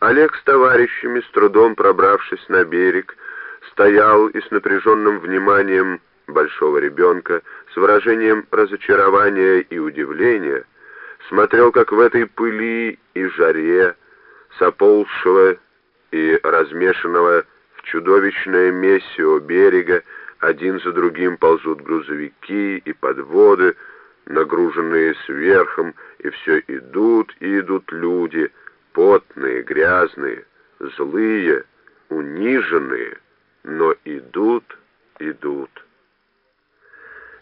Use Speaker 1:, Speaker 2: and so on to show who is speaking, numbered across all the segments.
Speaker 1: Олег с товарищами, с трудом пробравшись на берег, стоял и с напряженным вниманием большого ребенка, с выражением разочарования и удивления, смотрел, как в этой пыли и жаре, соползшего и размешанного в чудовищное месио берега, один за другим ползут грузовики и подводы, нагруженные сверхом, и все идут и идут люди, потные, грязные, злые, униженные, но идут, идут.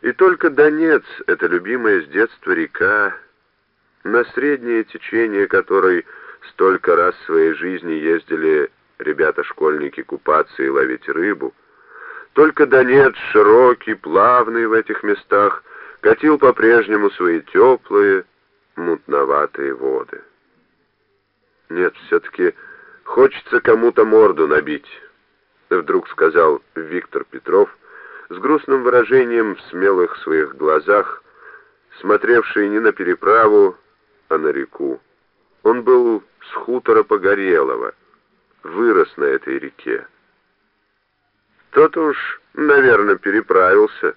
Speaker 1: И только Донец, эта любимая с детства река, на среднее течение которой столько раз в своей жизни ездили ребята-школьники купаться и ловить рыбу, только Донец, широкий, плавный в этих местах, катил по-прежнему свои теплые, мутноватые воды. Нет, все-таки хочется кому-то морду набить, вдруг сказал Виктор Петров с грустным выражением в смелых своих глазах, смотревший не на переправу, а на реку. Он был с хутора Погорелого, вырос на этой реке. Тот уж, наверное, переправился,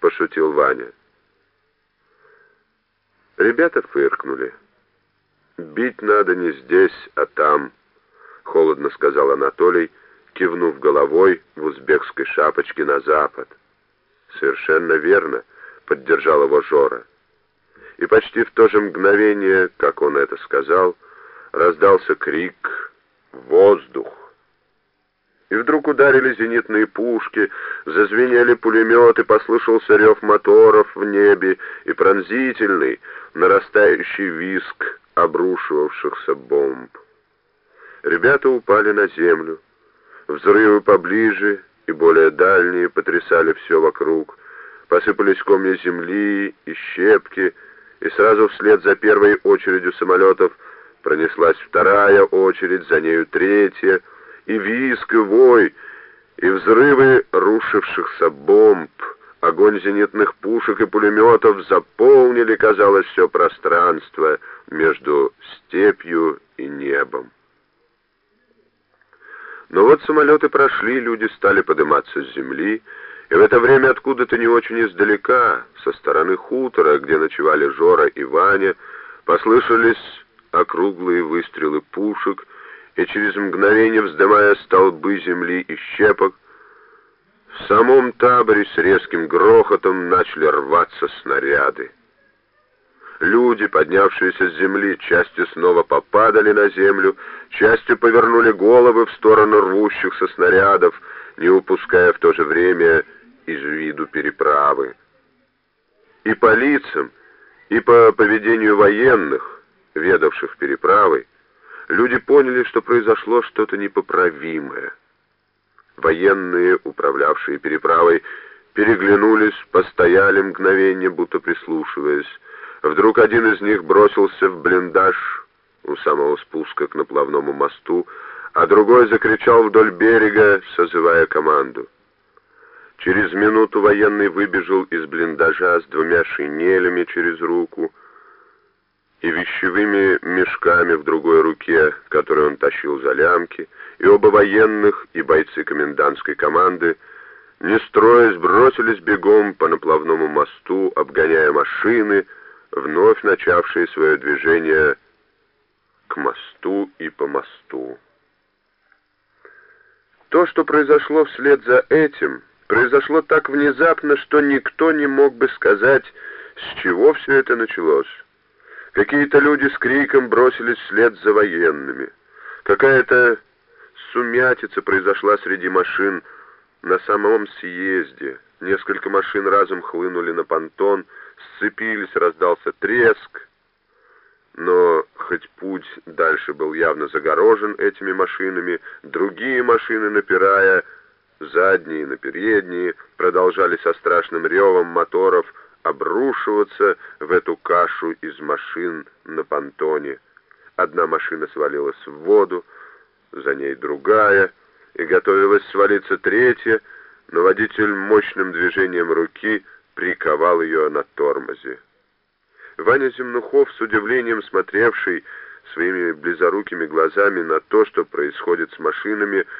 Speaker 1: пошутил Ваня. Ребята фыркнули. «Бить надо не здесь, а там», — холодно сказал Анатолий, кивнув головой в узбекской шапочке на запад. «Совершенно верно», — поддержал его Жора. И почти в то же мгновение, как он это сказал, раздался крик «Воздух!». И вдруг ударили зенитные пушки, зазвенели пулеметы, послышался рев моторов в небе и пронзительный, нарастающий виск обрушивавшихся бомб. Ребята упали на землю. Взрывы поближе и более дальние потрясали все вокруг. Посыпались комья земли и щепки, и сразу вслед за первой очередью самолетов пронеслась вторая очередь, за нею третья, и виск, и вой, и взрывы рушившихся бомб, огонь зенитных пушек и пулеметов заполнили, казалось, все пространство между степью и небом. Но вот самолеты прошли, люди стали подниматься с земли, и в это время откуда-то не очень издалека, со стороны хутора, где ночевали Жора и Ваня, послышались округлые выстрелы пушек, и через мгновение, вздымая столбы земли и щепок, в самом таборе с резким грохотом начали рваться снаряды. Люди, поднявшиеся с земли, частью снова попадали на землю, частью повернули головы в сторону рвущихся снарядов, не упуская в то же время из виду переправы. И по лицам, и по поведению военных, ведавших переправой, люди поняли, что произошло что-то непоправимое. Военные, управлявшие переправой, переглянулись, постояли мгновение, будто прислушиваясь. Вдруг один из них бросился в блиндаж у самого спуска к наплавному мосту, а другой закричал вдоль берега, созывая команду. Через минуту военный выбежал из блиндажа с двумя шинелями через руку и вещевыми мешками в другой руке, которые он тащил за лямки, и оба военных и бойцы комендантской команды, не строясь, бросились бегом по наплавному мосту, обгоняя машины, вновь начавшие свое движение к мосту и по мосту. То, что произошло вслед за этим, произошло так внезапно, что никто не мог бы сказать, с чего все это началось. Какие-то люди с криком бросились вслед за военными. Какая-то сумятица произошла среди машин на самом съезде. Несколько машин разом хлынули на понтон, сцепились, раздался треск. Но хоть путь дальше был явно загорожен этими машинами, другие машины, напирая, задние на передние, продолжали со страшным ревом моторов обрушиваться в эту кашу из машин на понтоне. Одна машина свалилась в воду, за ней другая, и готовилась свалиться третья, но водитель мощным движением руки приковал ее на тормозе. Ваня Земнухов, с удивлением смотревший своими близорукими глазами на то, что происходит с машинами,